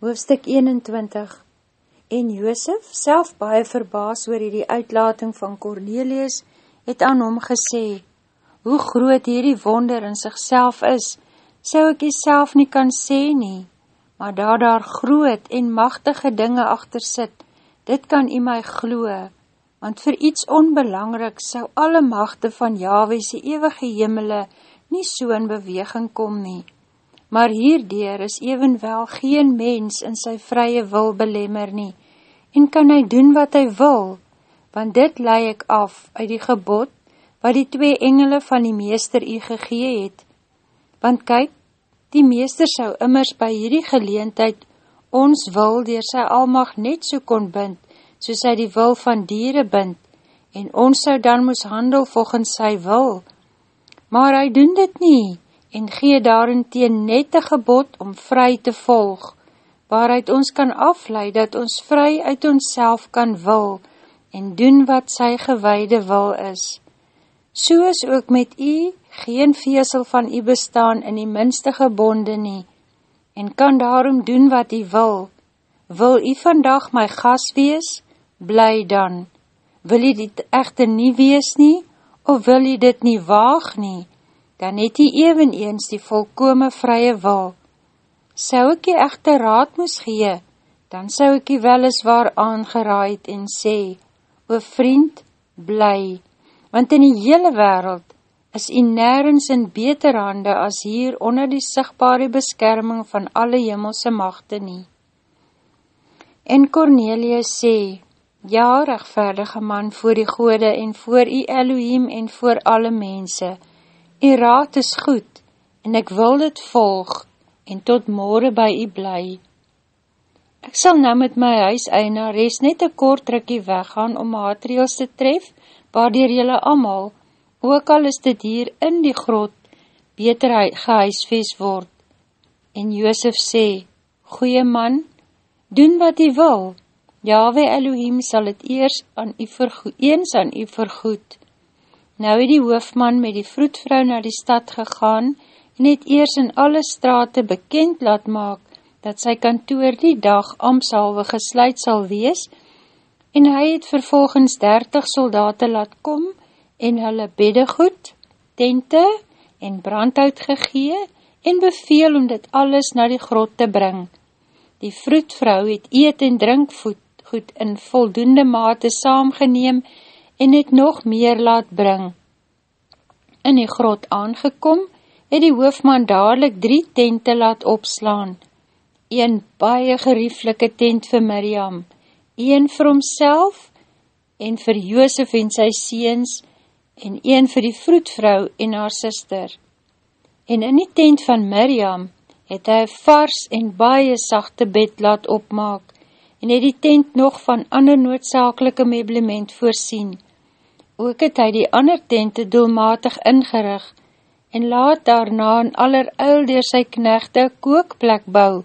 Hoofstuk 21 En Joosef, self baie verbaas oor die uitlating van Cornelius, het aan hom gesê, Hoe groot hierdie wonder in sigself is, sou ek jy self nie kan sê nie, maar daar daar groot en machtige dinge achter sit, dit kan jy my gloe, want vir iets onbelangrik sou alle machte van Yahweh sy eeuwige hemele nie so in beweging kom nie maar hierdeer is evenwel geen mens in sy vrye wil belemmer nie, en kan hy doen wat hy wil, want dit lei ek af uit die gebod, wat die twee engele van die meester u gegee het. Want kyk, die meester sou immers by hierdie geleentheid ons wil dier sy almag net so kon bind, soos hy die wil van dieren bind, en ons sou dan moes handel volgens sy wil. Maar hy doen dit nie, en gee daarin teen nette gebod om vry te volg, waaruit ons kan afleid dat ons vry uit ons kan wil en doen wat sy gewaide wil is. So is ook met u geen veesel van u bestaan in die minste gebonde nie, en kan daarom doen wat u wil. Wil u vandag my gas wees? Bly dan. Wil u dit echter nie wees nie, of wil u dit nie waag nie? Dan het hy even eens die volkome vrye wil. Sou ek jy echte raad moes gee, dan sou ek jy weliswaar aangeraaid en sê, O vriend, bly, want in die hele wereld is jy nergens in beter hande as hier onder die sigtbare beskerming van alle hemelse machte nie. En Cornelius sê, Ja, rechtvaardige man, voor die gode en voor die Elohim en voor alle mense, Die raad is goed, en ek wil dit volg, en tot morgen by u bly. Ek sal nou met my huiseigenares net een kort rikkie weggaan om materials te tref, waardier jylle amal, ook al is dit hier in die grot, beter gehuisves word. En Joosef sê, Goeie man, doen wat jy wil, Yahweh Elohim sal het eers aan u vergoed, eens aan u vergoed. Nou het die hoofman met die vroedvrou na die stad gegaan en het eers in alle strate bekend laat maak dat sy kantoor die dag amsalwe gesluit sal wees en hy het vervolgens 30 soldate laat kom en hulle beddegoed, tente en brandhout gegee en beveel om dit alles na die grot te bring. Die vroedvrou het eet en drinkvoed goed in voldoende mate saamgeneem en het nog meer laat bring. In die grot aangekom, het die hoofman dadelijk drie tente laat opslaan. Een baie gerieflike tent vir Miriam, een vir homself en vir Joosef en sy seens en een vir die vroedvrou en haar sister. En in die tent van Miriam het hy vars en baie sachte bed laat opmaak en het die tent nog van ander noodzakelike meblement voorsien. Ook het hy die ander tente doelmatig ingerig en laat daarna in aller uil door sy knechte kookplek bou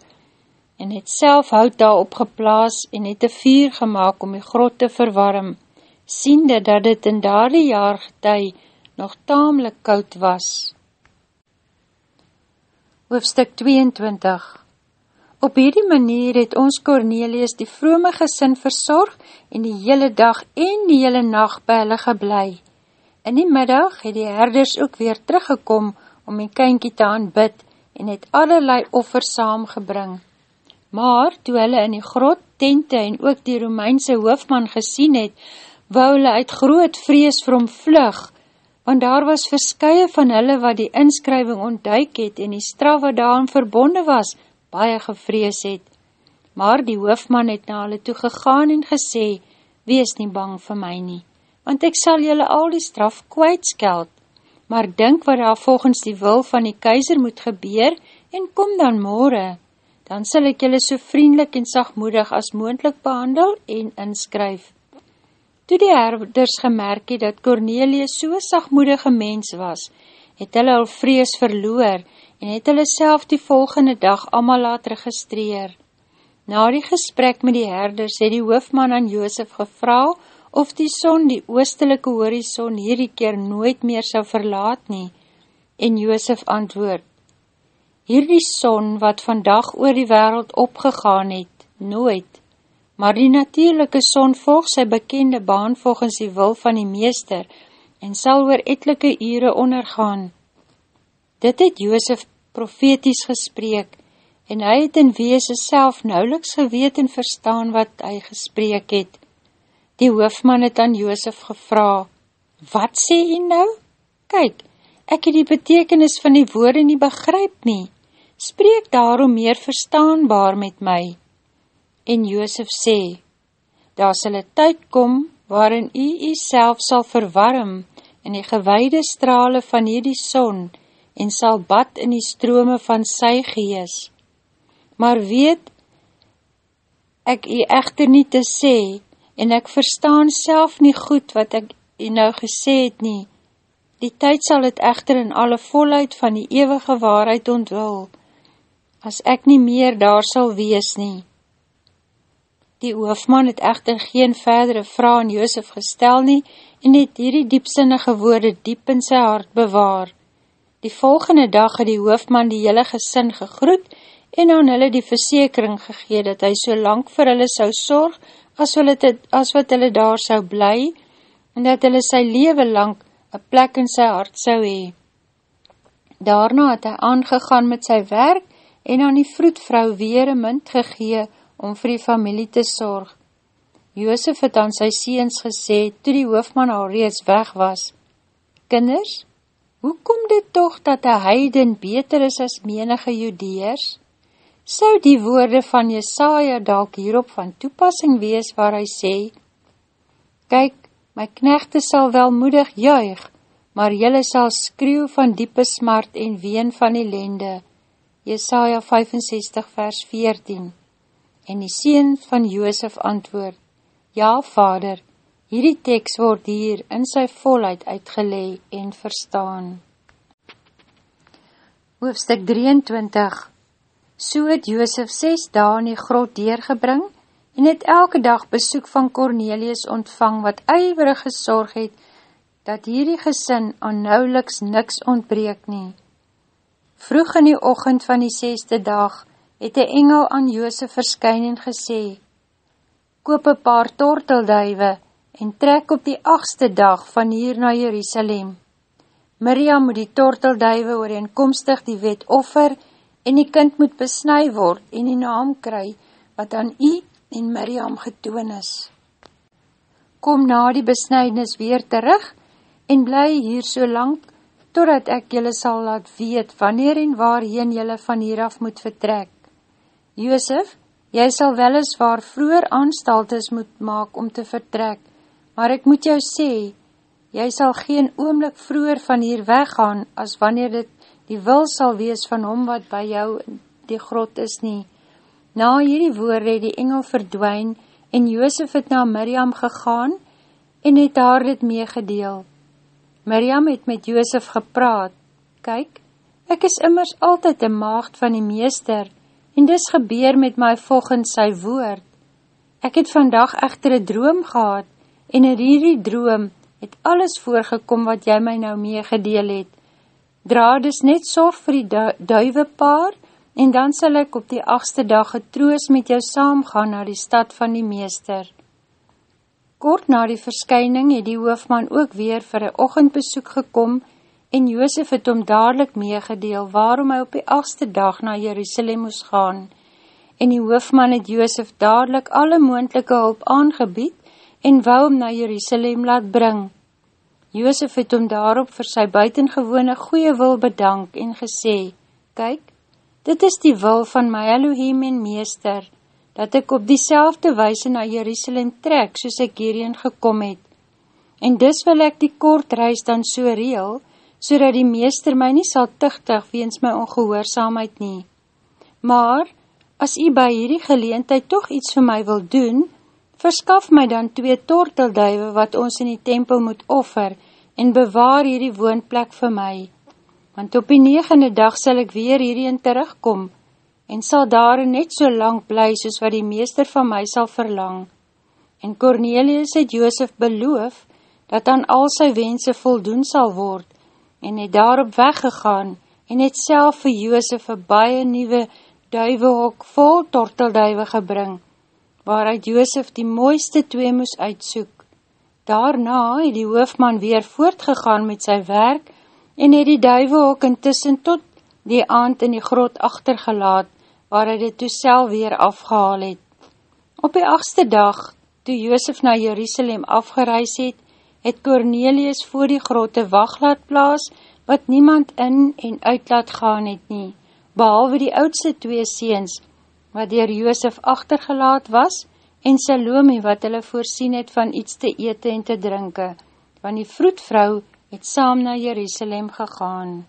en het self hout daar opgeplaas en het een vuur gemaakt om die grot te verwarm, siende dat het in daar die jaar getij nog tamelijk koud was. Hoofstuk 22 Op hierdie manier het ons Cornelius die vrome gesin verzorg en die hele dag en die hele nacht by hulle geblei. In die middag het die herders ook weer teruggekom om die kynkie te aanbid en het allerlei offers saamgebring. Maar, toe hulle in die grot, tente en ook die Romeinse hoofman gesien het, wou hulle uit groot vrees vir hom vlug, want daar was verskye van hulle wat die inskrywing ontduik het en die straf wat daarin verbonde was, baie gevrees het, maar die hoofman het na hulle toe gegaan en gesê, wees nie bang vir my nie, want ek sal julle al die straf kwijtskeld, maar dink wat daar volgens die wil van die keizer moet gebeur, en kom dan morgen, dan sal ek julle so vriendelik en sagmoedig as moendlik behandel en inskryf. Toe die herders gemerk het dat Cornelius so sagmoedige mens was, het hulle al vrees verloor en het hulle self die volgende dag allemaal laat registreer. Na die gesprek met die herders het die hoofman aan Joosef gevra of die son die oostelike horizon hierdie keer nooit meer sal verlaat nie. En Joosef antwoord, hierdie son wat vandag oor die wereld opgegaan het, nooit, maar die natuurlijke son volg sy bekende baan volgens die wil van die meester en sal oor etelike ure ondergaan. Dit het Joosef profeties gespreek, en hy het in wees self nauweliks geweet en verstaan wat hy gespreek het. Die hoofman het aan Joosef gevra, Wat sê hy nou? Kyk, ek het die betekenis van die woorde nie begryp nie. Spreek daarom meer verstaanbaar met my. En Joosef sê, Daar sal een tyd kom, waarin u self sal verwarm in die gewaide strale van hierdie son en sal bad in die strome van sy gees maar weet ek u echter nie te sê, en ek verstaan self nie goed wat ek u nou gesê het nie. Die tyd sal het echter in alle volheid van die eeuwige waarheid ontwil, as ek nie meer daar sal wees nie. Die hoofman het echter geen verdere vraag aan Joosef gestel nie, en het hierdie diepsinnige woorde diep in sy hart bewaar. Die volgende dag het die hoofman die hele gesin gegroet, en aan hulle die versekering gegee, dat hy so lang vir hulle sou sorg, as, hulle te, as wat hulle daar sou bly, en dat hulle sy leven lang een plek in sy hart sou hee. Daarna het hy aangegaan met sy werk, en aan die vroedvrou weer een munt gegee, om vir die familie te sorg. Joosef het aan sy seens gesê, toe die hoofman al reeds weg was, Kinders, hoe kom dit toch dat die heiden beter is as menige judeers? sou die woorde van Jesaja dalk hierop van toepassing wees waar hy sê, Kyk, my knechte sal wel moedig juig, maar jylle sal skreeuw van diepe smart en ween van die lende. Jesaja 65 vers 14 En die sien van Joosef antwoord, Ja, vader, hierdie tekst word hier in sy volheid uitgelee en verstaan. Hoofstuk 23 So het Joosef ses dae in die grot deurgebring en het elke dag besoek van Cornelius ontvang wat ijwerig gesorg het, dat hierdie gesin aan nauweliks niks ontbreek nie. Vroeg in die ochend van die seste dag het die engel aan Joosef verskyn en gesê, Koop een paar tortelduive en trek op die achtste dag van hier na Jerusalem. Miriam moet die tortelduive ooreenkomstig die wet offer en die kind moet besnui word en die naam kry, wat aan u en Miriam getoon is. Kom na die besnuidnis weer terug, en bly hier so lang, totdat ek jylle sal laat weet, wanneer en waarheen jylle van hieraf moet vertrek. Joosef, jy sal wel eens waar vroeger aanstaltes moet maak om te vertrek, maar ek moet jou sê, jy sal geen oomlik vroeger van hier weggaan, as wanneer dit die wil sal wees van hom wat by jou die grot is nie. Na hierdie woorde het die engel verdwijn en Joosef het na Miriam gegaan en het haar dit meegedeel. Miriam het met Joosef gepraat. Kyk, ek is immers altyd een maagd van die meester en dis gebeur met my volgens sy woord. Ek het vandag echter een droom gehad en in hierdie droom het alles voorgekom wat jy my nou meegedeel het dra dus net sorg vir die du duive paar, en dan sal ek op die achtste dag getroos met jou saamgaan na die stad van die meester. Kort na die verskyning het die hoofman ook weer vir een ochendbesoek gekom, en Joosef het om dadelijk meegedeel waarom hy op die achtste dag na Jerusalem moes gaan, en die hoofman het Joosef dadelijk alle moendelike hulp aangebied, en wou hom na Jerusalem laat bring. Joosef het om daarop vir sy buitengewone goeie wil bedank en gesê, Kyk, dit is die wil van my Elohim en meester, dat ek op die wijse na Jerusalem trek, soos ek hierheen gekom het. En dis wil ek die kort reis dan so reel, so die meester my nie sal tuchtig weens my ongehoorzaamheid nie. Maar, as jy by hierdie geleentheid toch iets vir my wil doen, verskaf my dan twee tortelduive wat ons in die tempel moet offer en bewaar hierdie woonplek vir my, want op die negende dag sal ek weer hierheen terugkom en sal daar net so lang bly soos wat die meester van my sal verlang. En Cornelius het Joosef beloof dat aan al sy wense voldoen sal word en het daarop weggegaan en het self vir Joosef een baie nieuwe duivehok vol tortelduive gebring, waaruit Joosef die mooiste twee moes uitsoek. Daarna het die hoofman weer voortgegaan met sy werk en het die duivehok intussen tot die aand in die grot achtergelaat, waar hy dit toe sel weer afgehaal het. Op die achtste dag, toe Joosef na Jerusalem afgereis het, het Cornelius voor die grote wacht laat plaas, wat niemand in en uit laat gaan het nie, behalwe die oudste twee seens, wat dier Joosef achtergelaat was, en Salome wat hulle voorsien het van iets te ete en te drinke, want die vroedvrou het saam na Jerusalem gegaan.